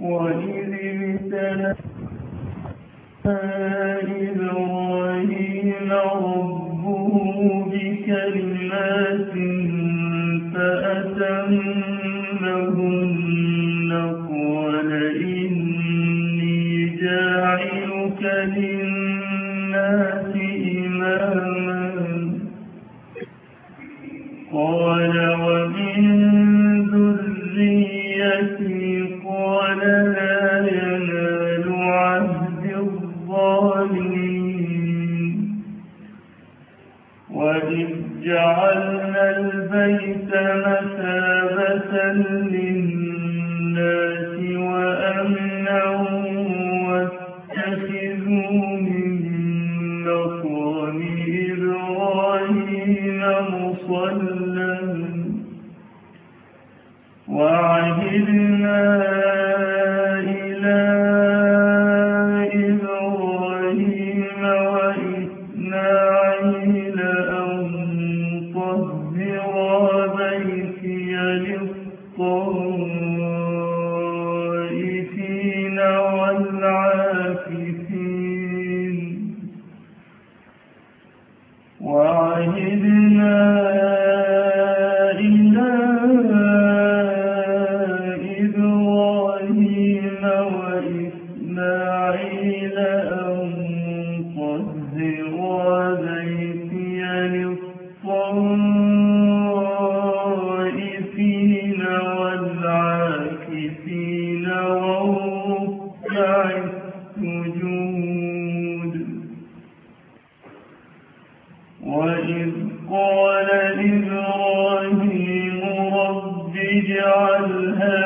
وإذ ابتلى إبراهيم ربه بكلمات وعهدنا اجعلها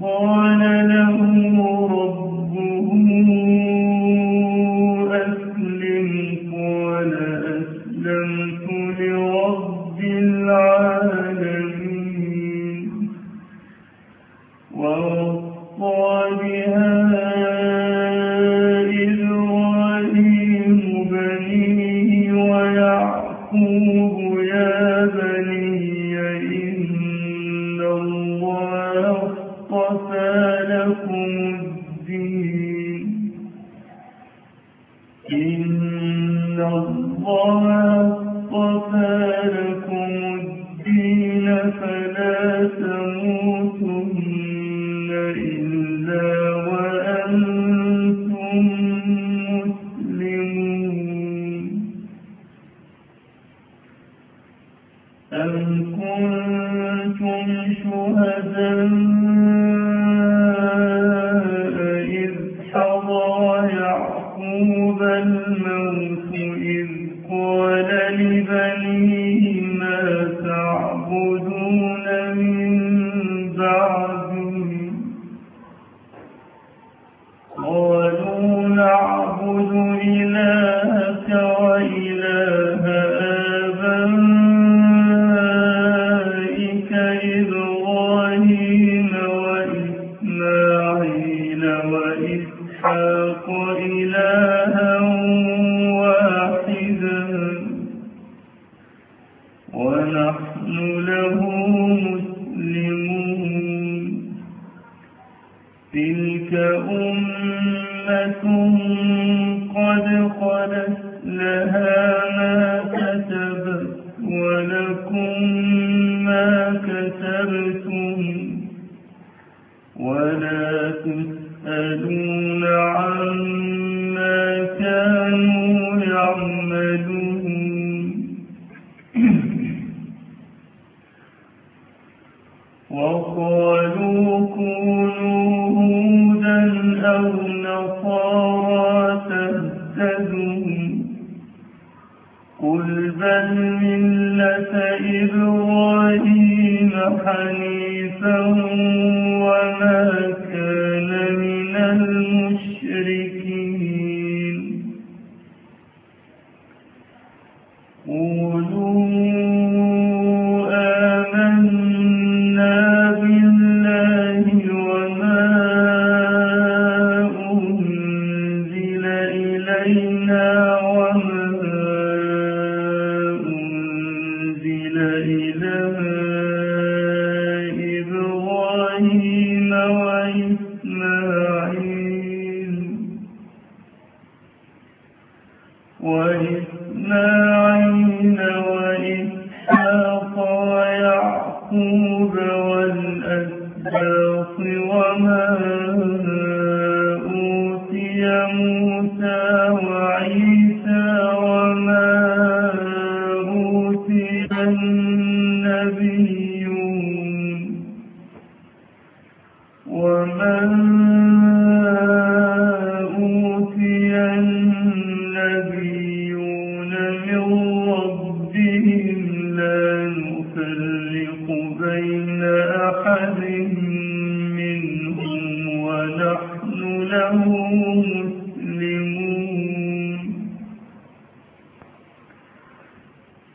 قال له ربه شهداء كسبتم ولا تسألون أنزل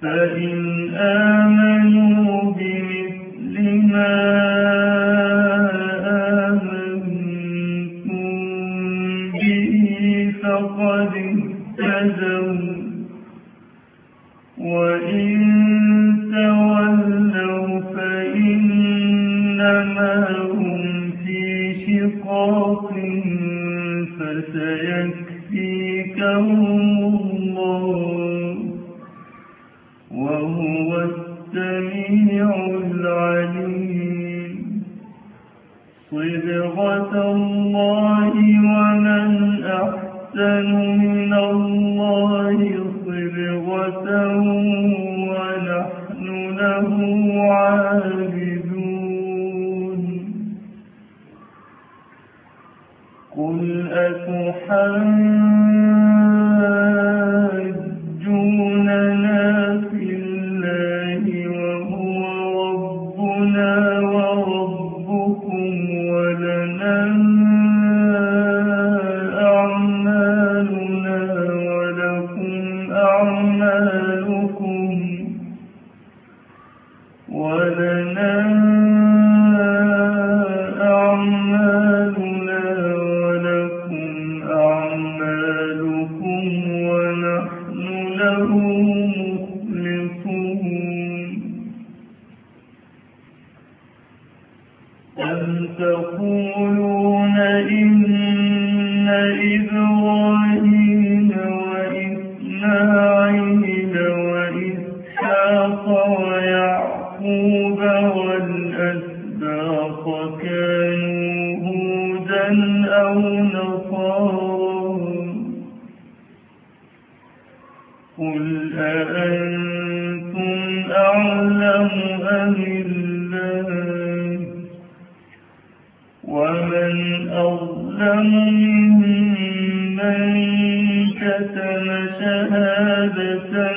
فإن آمنوا قل أأنتم أعلم أم الله ومن أظلم ممن كتم شهادة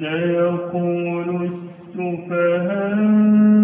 سيقول السفهاء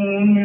team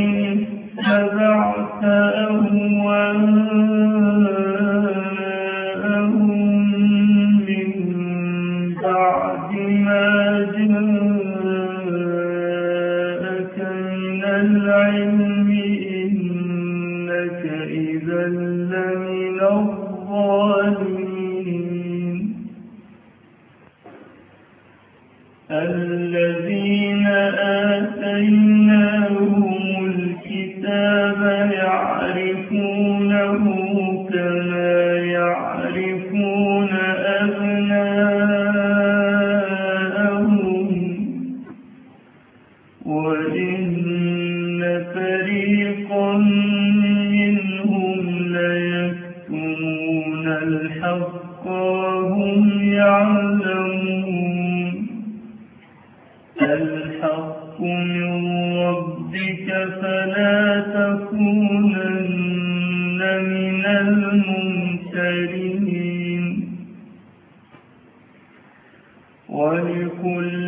اتبعت أهواءهم ربك فلا تكونن من ولكل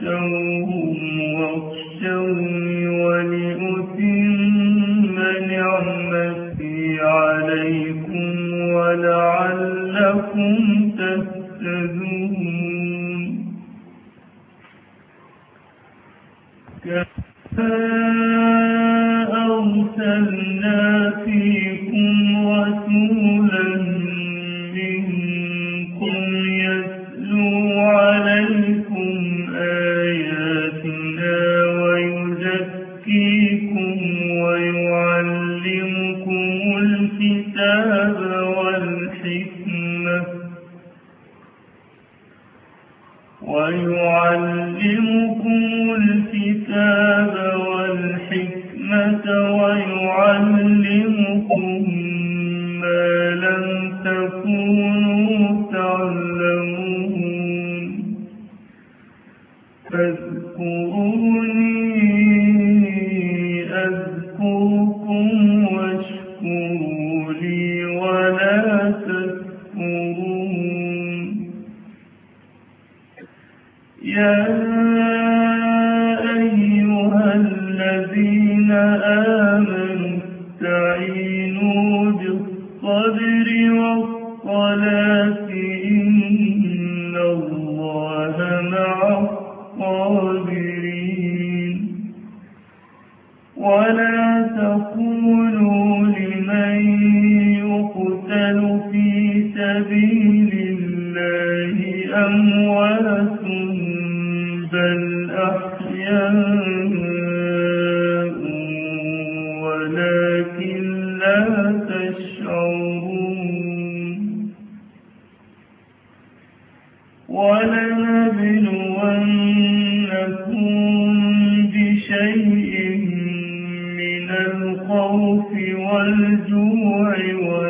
show فاذكرون ولنبلونكم بشيء من الخوف والجوع والجوع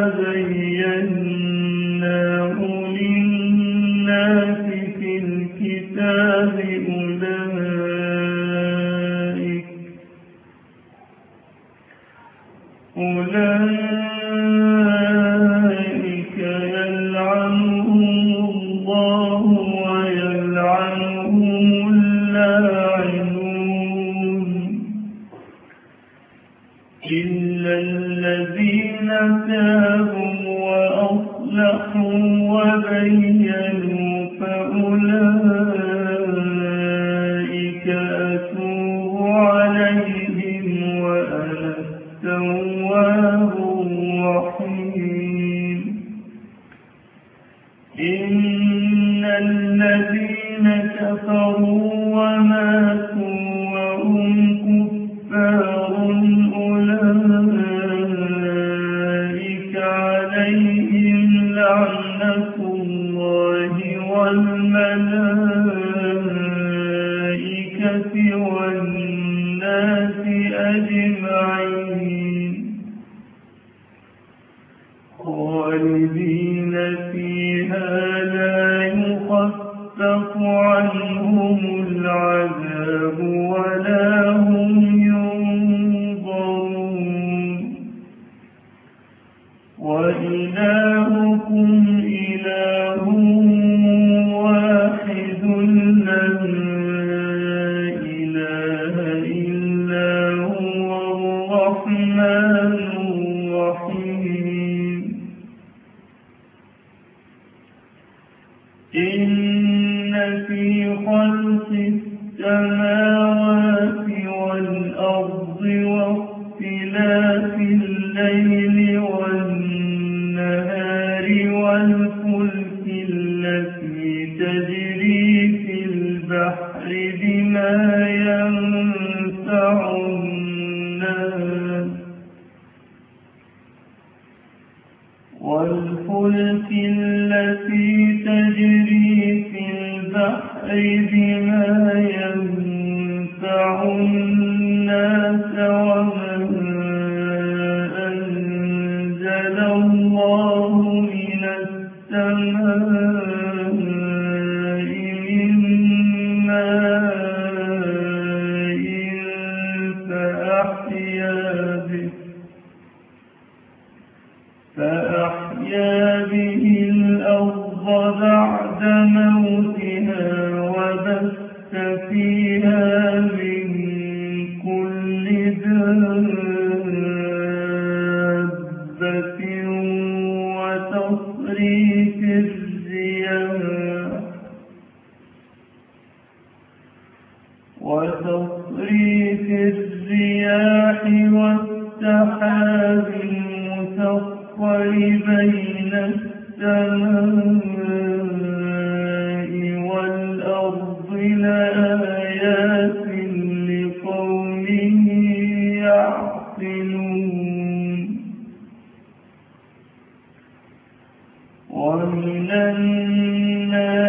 الرحمن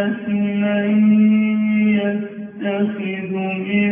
الناس من يتخذ من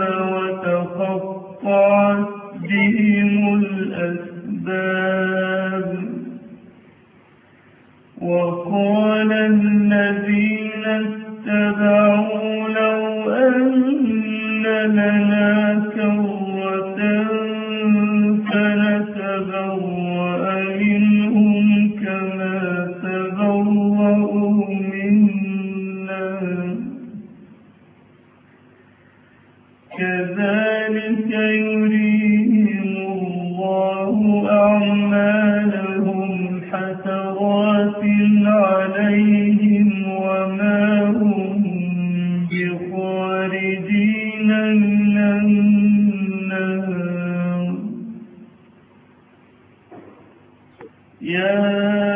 يا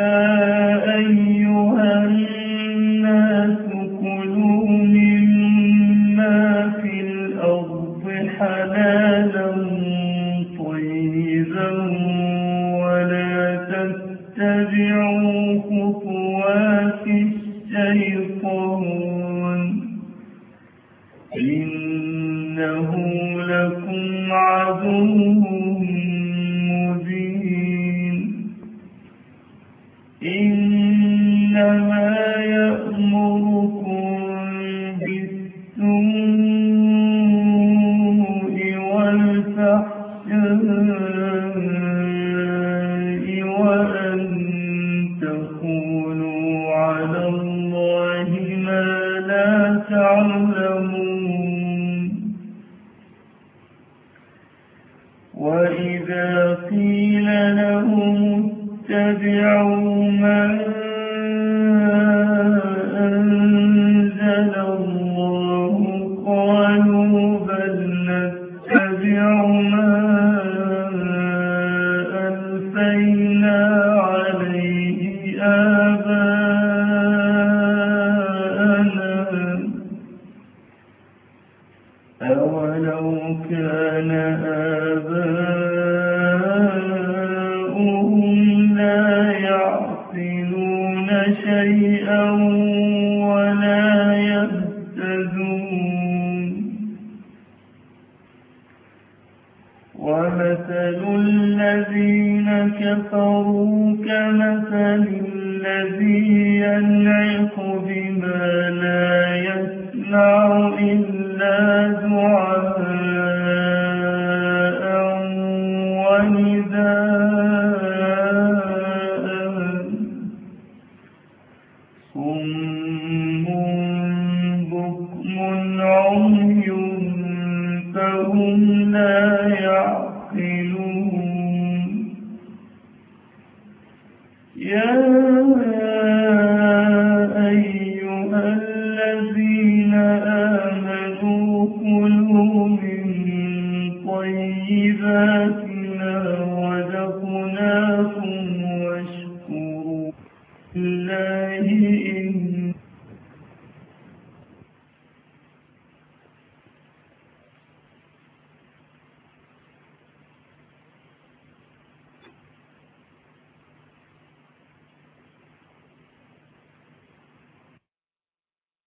وإذا قيل لهم اتبعوا من إِلَّا دُعَاءً